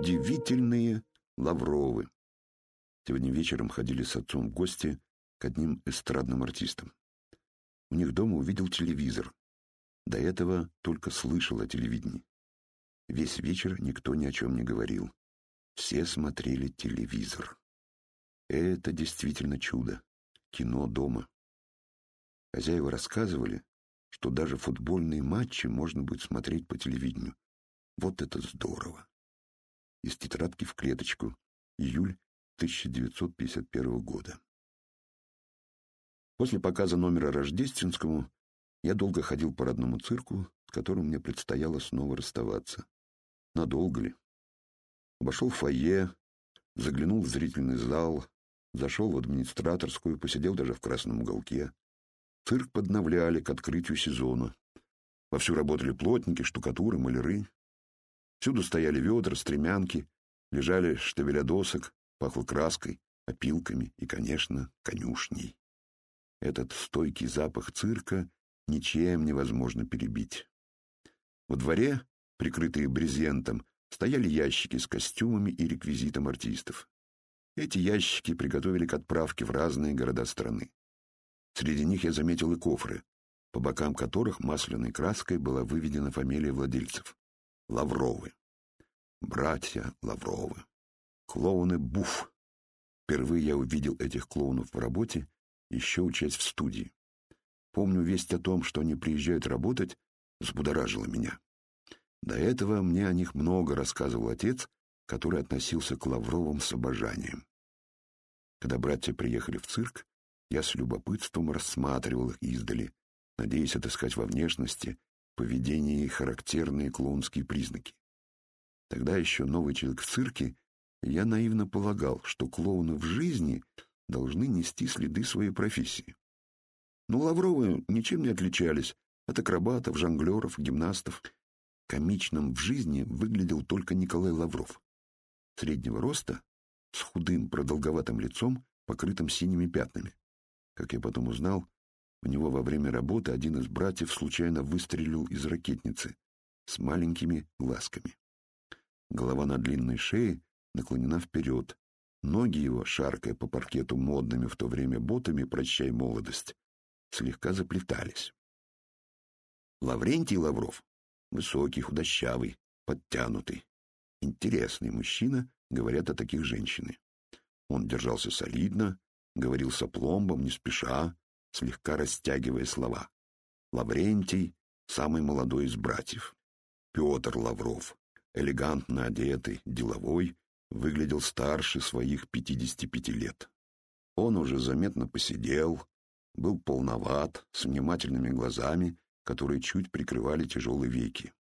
Удивительные Лавровы. Сегодня вечером ходили с отцом в гости к одним эстрадным артистам. У них дома увидел телевизор. До этого только слышал о телевидении. Весь вечер никто ни о чем не говорил. Все смотрели телевизор. Это действительно чудо. Кино дома. Хозяева рассказывали, что даже футбольные матчи можно будет смотреть по телевидению. Вот это здорово. Из тетрадки в клеточку. Июль 1951 года. После показа номера Рождественскому я долго ходил по родному цирку, с которым мне предстояло снова расставаться. Надолго ли? Обошел фойе, заглянул в зрительный зал, зашел в администраторскую, посидел даже в красном уголке. Цирк подновляли к открытию сезона. Вовсю работали плотники, штукатуры, маляры. Всюду стояли ведра, стремянки, лежали штабеля досок, пахло краской, опилками и, конечно, конюшней. Этот стойкий запах цирка ничем невозможно перебить. Во дворе, прикрытые брезентом, стояли ящики с костюмами и реквизитом артистов. Эти ящики приготовили к отправке в разные города страны. Среди них я заметил и кофры, по бокам которых масляной краской была выведена фамилия владельцев — Лавровы. Братья Лавровы. Клоуны Буф. Впервые я увидел этих клоунов в работе, еще учась в студии. Помню, весть о том, что они приезжают работать, взбудоражила меня. До этого мне о них много рассказывал отец, который относился к Лавровым с обожанием. Когда братья приехали в цирк, я с любопытством рассматривал их издали, надеясь отыскать во внешности, поведении характерные клоунские признаки. Тогда еще новый человек в цирке, я наивно полагал, что клоуны в жизни должны нести следы своей профессии. Но Лавровы ничем не отличались от акробатов, жонглеров, гимнастов. Комичным в жизни выглядел только Николай Лавров. Среднего роста, с худым продолговатым лицом, покрытым синими пятнами. Как я потом узнал, у него во время работы один из братьев случайно выстрелил из ракетницы с маленькими глазками. Голова на длинной шее наклонена вперед. Ноги его, шаркая по паркету модными в то время ботами «Прощай, молодость», слегка заплетались. Лаврентий Лавров — высокий, худощавый, подтянутый. Интересный мужчина, говорят о таких женщины. Он держался солидно, говорил с опломбом, не спеша, слегка растягивая слова. Лаврентий — самый молодой из братьев. Петр Лавров, элегантно одетый, деловой, выглядел старше своих 55 лет. Он уже заметно посидел, был полноват, с внимательными глазами, которые чуть прикрывали тяжелые веки.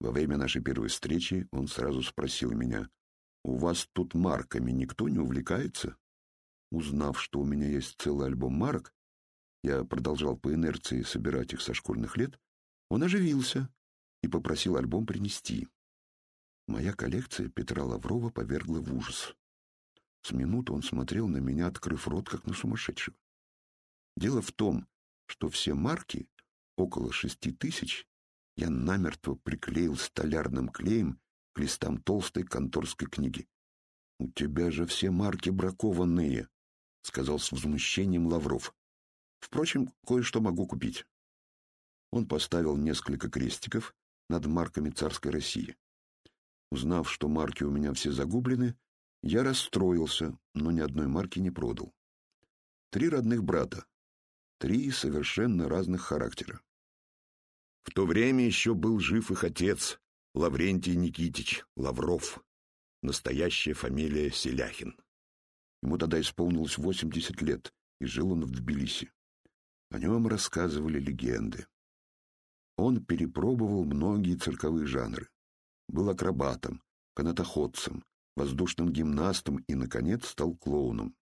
Во время нашей первой встречи он сразу спросил меня, «У вас тут марками никто не увлекается?» Узнав, что у меня есть целый альбом марок, я продолжал по инерции собирать их со школьных лет, он оживился и попросил альбом принести. Моя коллекция Петра Лаврова повергла в ужас. С минуту он смотрел на меня, открыв рот, как на сумасшедшего. Дело в том, что все марки, около шести тысяч, я намертво приклеил столярным клеем к листам толстой конторской книги. «У тебя же все марки бракованные», — сказал с возмущением Лавров. «Впрочем, кое-что могу купить». Он поставил несколько крестиков над марками царской России. Узнав, что марки у меня все загублены, я расстроился, но ни одной марки не продал. Три родных брата, три совершенно разных характера. В то время еще был жив их отец, Лаврентий Никитич Лавров, настоящая фамилия Селяхин. Ему тогда исполнилось 80 лет, и жил он в Тбилиси. О нем рассказывали легенды. Он перепробовал многие цирковые жанры. Был акробатом, канатоходцем, воздушным гимнастом и, наконец, стал клоуном.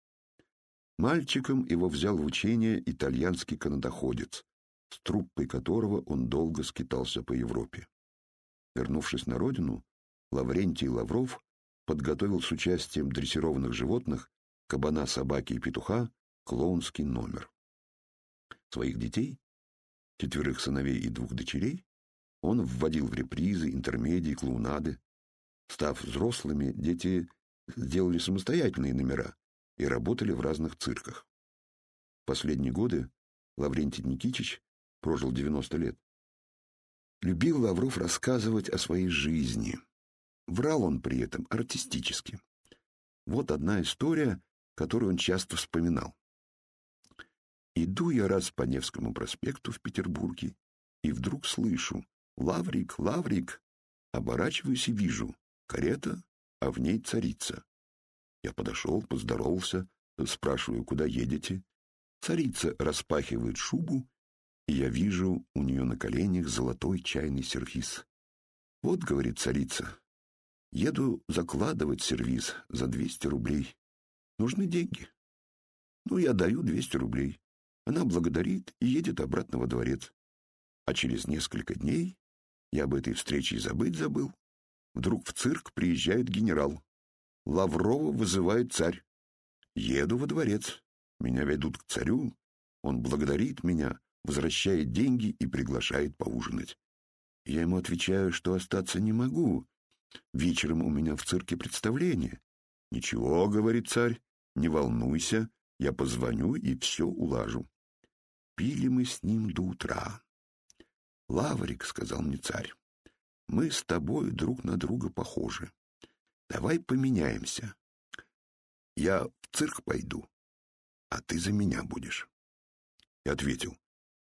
Мальчиком его взял в учение итальянский канатоходец, с труппой которого он долго скитался по Европе. Вернувшись на родину, Лаврентий Лавров подготовил с участием дрессированных животных кабана, собаки и петуха клоунский номер. Своих детей, четверых сыновей и двух дочерей, он вводил в репризы, интермедии, клоунады. Став взрослыми, дети сделали самостоятельные номера и работали в разных цирках. В последние годы Лаврентий Никитич прожил 90 лет. Любил Лавров рассказывать о своей жизни. Врал он при этом артистически. Вот одна история, которую он часто вспоминал. Иду я раз по Невскому проспекту в Петербурге, и вдруг слышу «Лаврик, Лаврик!» Оборачиваюсь и вижу карета, а в ней царица. Я подошел, поздоровался, спрашиваю, куда едете. Царица распахивает шубу, и я вижу у нее на коленях золотой чайный сервиз. «Вот», — говорит царица, — «еду закладывать сервиз за двести рублей. Нужны деньги». Ну, я даю двести рублей. Она благодарит и едет обратно во дворец. А через несколько дней, я об этой встрече и забыть забыл, вдруг в цирк приезжает генерал. Лаврова вызывает царь. Еду во дворец. Меня ведут к царю. Он благодарит меня, возвращает деньги и приглашает поужинать. Я ему отвечаю, что остаться не могу. Вечером у меня в цирке представление. «Ничего», — говорит царь, — «не волнуйся, я позвоню и все улажу». Пили мы с ним до утра. «Лаврик», — сказал мне царь, — «мы с тобой друг на друга похожи. Давай поменяемся. Я в цирк пойду, а ты за меня будешь». Я ответил,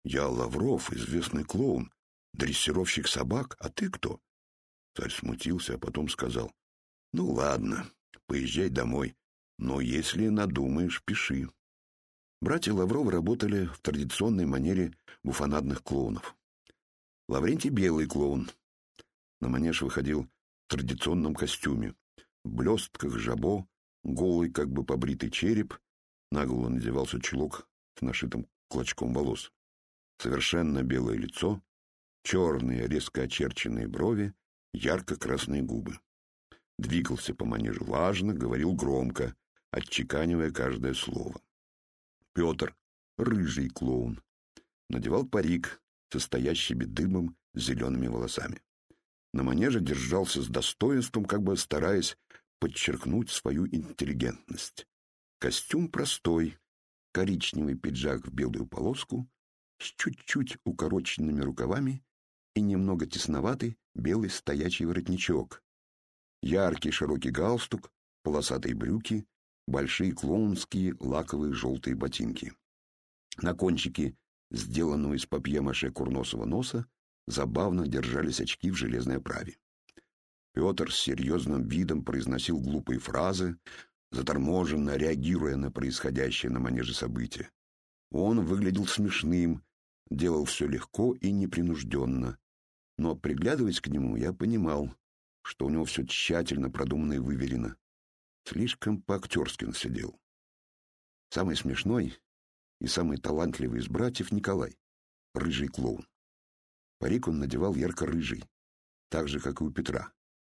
«Я Лавров, известный клоун, дрессировщик собак, а ты кто?» Царь смутился, а потом сказал, «Ну ладно, поезжай домой, но если надумаешь, пиши». Братья Лавровы работали в традиционной манере буфонадных клоунов. Лаврентий белый клоун. На манеж выходил в традиционном костюме, в блестках, жабо, голый, как бы побритый череп, на голову надевался чулок с нашитым клочком волос. Совершенно белое лицо, черные резко очерченные брови, ярко-красные губы. Двигался по манежу важно, говорил громко, отчеканивая каждое слово. Петр, рыжий клоун, надевал парик, состоящими дымом зелеными волосами. На манеже держался с достоинством, как бы стараясь подчеркнуть свою интеллигентность. Костюм простой, коричневый пиджак в белую полоску, с чуть-чуть укороченными рукавами и немного тесноватый белый стоячий воротничок, яркий широкий галстук, полосатые брюки, большие клоунские лаковые желтые ботинки. На кончике сделанного из папье-маше курносого носа забавно держались очки в железной оправе. Петр с серьезным видом произносил глупые фразы, заторможенно реагируя на происходящее на манеже события. Он выглядел смешным, делал все легко и непринужденно. Но, приглядываясь к нему, я понимал, что у него все тщательно продумано и выверено. Слишком по-актерски он сидел. Самый смешной и самый талантливый из братьев Николай, рыжий клоун. Парик он надевал ярко-рыжий, так же, как и у Петра,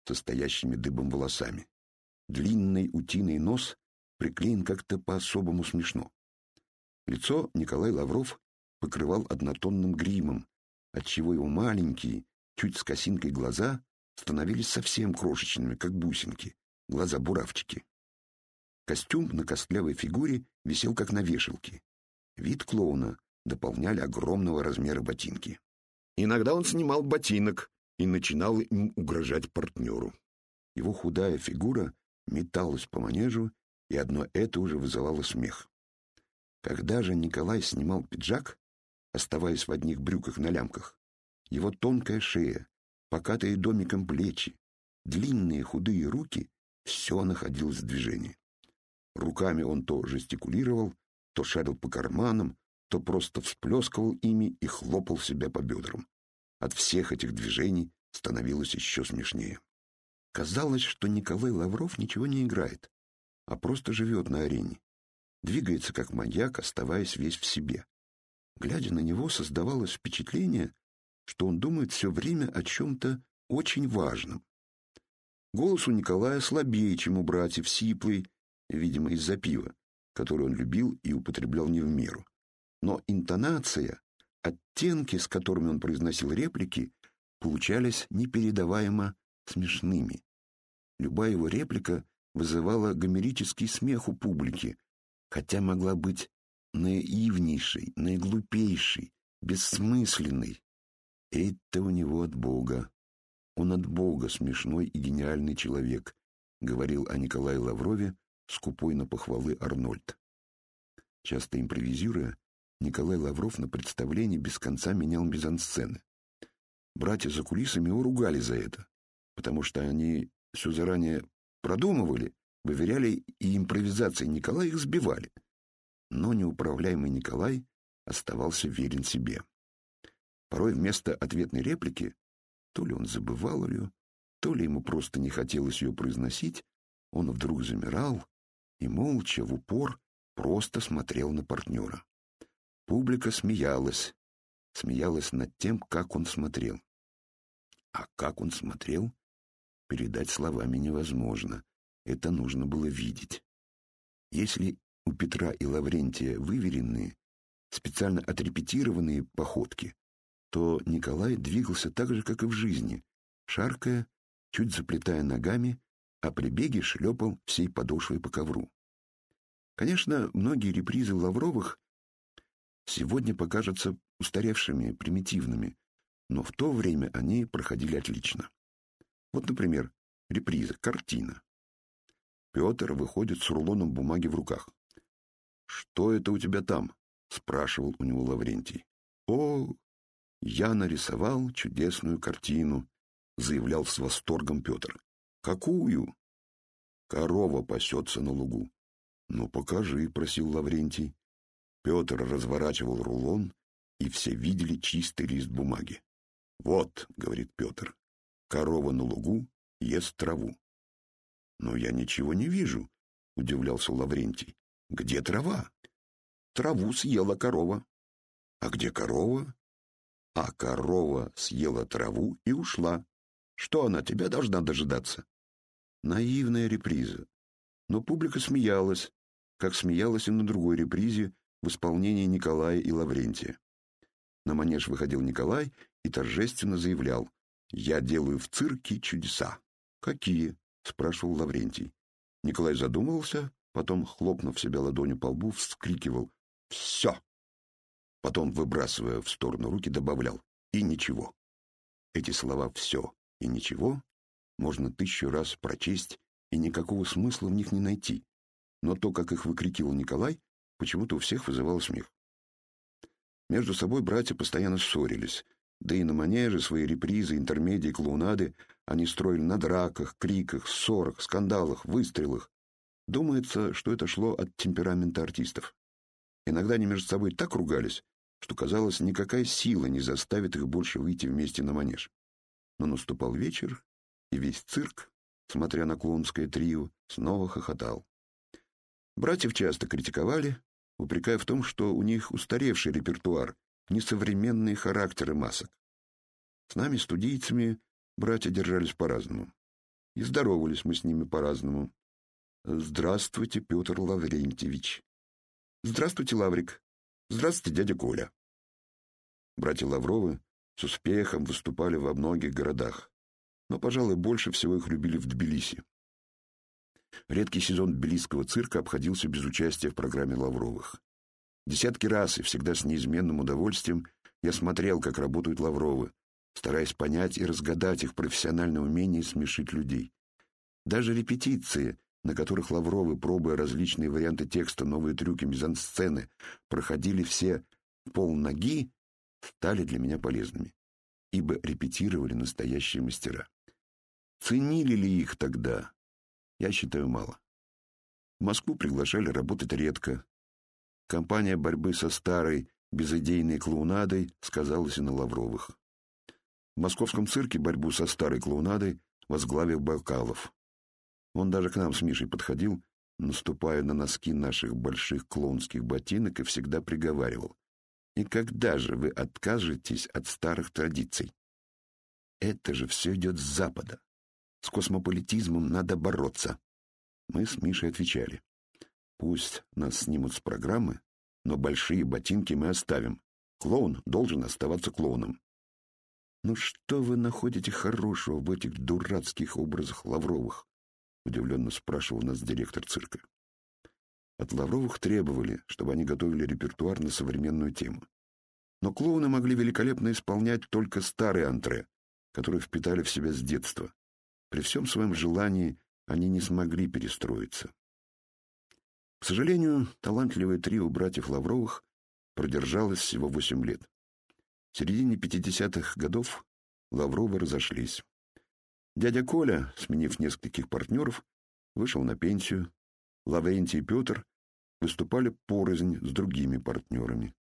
состоящими дыбом волосами. Длинный утиный нос приклеен как-то по-особому смешно. Лицо Николай Лавров покрывал однотонным гримом, отчего его маленькие, чуть с косинкой глаза становились совсем крошечными, как бусинки, глаза-буравчики. Костюм на костлявой фигуре висел как на вешалке. Вид клоуна дополняли огромного размера ботинки. Иногда он снимал ботинок и начинал им угрожать партнеру. Его худая фигура металась по манежу, и одно это уже вызывало смех. Когда же Николай снимал пиджак, оставаясь в одних брюках на лямках, его тонкая шея, покатые домиком плечи, длинные худые руки — все находилось в движении. Руками он то жестикулировал, то шарил по карманам, то просто всплескивал ими и хлопал себя по бедрам. От всех этих движений становилось еще смешнее. Казалось, что Николай Лавров ничего не играет, а просто живет на арене. Двигается как маньяк, оставаясь весь в себе. Глядя на него, создавалось впечатление, что он думает все время о чем-то очень важном. Голос у Николая слабее, чем у братьев, сиплый, видимо, из-за пива, которое он любил и употреблял не в меру. Но интонация, оттенки, с которыми он произносил реплики, получались непередаваемо смешными. Любая его реплика вызывала гомерический смех у публики, хотя могла быть наивнейшей, наиглупейшей, бессмысленной. Это у него от Бога. Он от Бога смешной и гениальный человек, говорил о Николае Лаврове скупой на похвалы Арнольд. Часто импровизируя, Николай Лавров на представлении без конца менял мизансцены. Братья за кулисами его ругали за это, потому что они все заранее продумывали, выверяли, и импровизацией Николая их сбивали. Но неуправляемый Николай оставался верен себе. Порой вместо ответной реплики, то ли он забывал ее, то ли ему просто не хотелось ее произносить, он вдруг замирал и молча, в упор, просто смотрел на партнера. Публика смеялась, смеялась над тем, как он смотрел. А как он смотрел, передать словами невозможно. Это нужно было видеть. Если у Петра и Лаврентия выверенные, специально отрепетированные походки, то Николай двигался так же, как и в жизни, шаркая, чуть заплетая ногами, а при беге шлепал всей подошвой по ковру. Конечно, многие репризы Лавровых сегодня покажутся устаревшими, примитивными, но в то время они проходили отлично. Вот, например, реприза, картина. Петр выходит с рулоном бумаги в руках. «Что это у тебя там?» — спрашивал у него Лаврентий. «О, я нарисовал чудесную картину», — заявлял с восторгом Петр. «Какую?» «Корова пасется на лугу». «Ну, покажи», — просил Лаврентий. Петр разворачивал рулон, и все видели чистый лист бумаги. «Вот», — говорит Петр, — «корова на лугу ест траву». «Но я ничего не вижу», — удивлялся Лаврентий. «Где трава?» «Траву съела корова». «А где корова?» «А корова съела траву и ушла. Что она тебя должна дожидаться?» Наивная реприза. Но публика смеялась, как смеялась и на другой репризе в исполнении Николая и Лаврентия. На манеж выходил Николай и торжественно заявлял «Я делаю в цирке чудеса». «Какие?» — спрашивал Лаврентий. Николай задумывался, потом, хлопнув себя ладонью по лбу, вскрикивал «Все!». Потом, выбрасывая в сторону руки, добавлял «И ничего». Эти слова «все» и «ничего» можно тысячу раз прочесть, и никакого смысла в них не найти. Но то, как их выкрикивал Николай, почему-то у всех вызывало смех. Между собой братья постоянно ссорились, да и на манеже свои репризы, интермедии, клоунады они строили на драках, криках, ссорах, скандалах, выстрелах. Думается, что это шло от темперамента артистов. Иногда они между собой так ругались, что, казалось, никакая сила не заставит их больше выйти вместе на манеж. Но наступал вечер, и весь цирк, смотря на клоунское трио, снова хохотал. Братьев часто критиковали, упрекая в том, что у них устаревший репертуар, несовременные характеры масок. С нами, студийцами, братья держались по-разному. И здоровались мы с ними по-разному. «Здравствуйте, Петр Лаврентьевич». «Здравствуйте, Лаврик». «Здравствуйте, дядя Коля». Братья Лавровы с успехом выступали во многих городах, но, пожалуй, больше всего их любили в Тбилиси. Редкий сезон тбилисского цирка обходился без участия в программе Лавровых. Десятки раз и всегда с неизменным удовольствием я смотрел, как работают Лавровы, стараясь понять и разгадать их профессиональное умение смешить людей. Даже репетиции, на которых Лавровы, пробуя различные варианты текста, новые трюки мизансцены, проходили все пол ноги, стали для меня полезными, ибо репетировали настоящие мастера. Ценили ли их тогда? Я считаю, мало. В Москву приглашали работать редко. Компания борьбы со старой, безыдейной клоунадой сказалась и на Лавровых. В московском цирке борьбу со старой клоунадой возглавил Бакалов. Он даже к нам с Мишей подходил, наступая на носки наших больших клоунских ботинок и всегда приговаривал. «И когда же вы откажетесь от старых традиций? Это же все идет с Запада. С космополитизмом надо бороться. Мы с Мишей отвечали. Пусть нас снимут с программы, но большие ботинки мы оставим. Клоун должен оставаться клоуном. Ну что вы находите хорошего в этих дурацких образах Лавровых? — удивленно спрашивал нас директор цирка. От Лавровых требовали, чтобы они готовили репертуар на современную тему. Но клоуны могли великолепно исполнять только старые антре, которые впитали в себя с детства. При всем своем желании они не смогли перестроиться. К сожалению, талантливое трио братьев Лавровых продержалось всего восемь лет. В середине 50-х годов Лавровы разошлись. Дядя Коля, сменив нескольких партнеров, вышел на пенсию. Лаврентий и Петр выступали порознь с другими партнерами.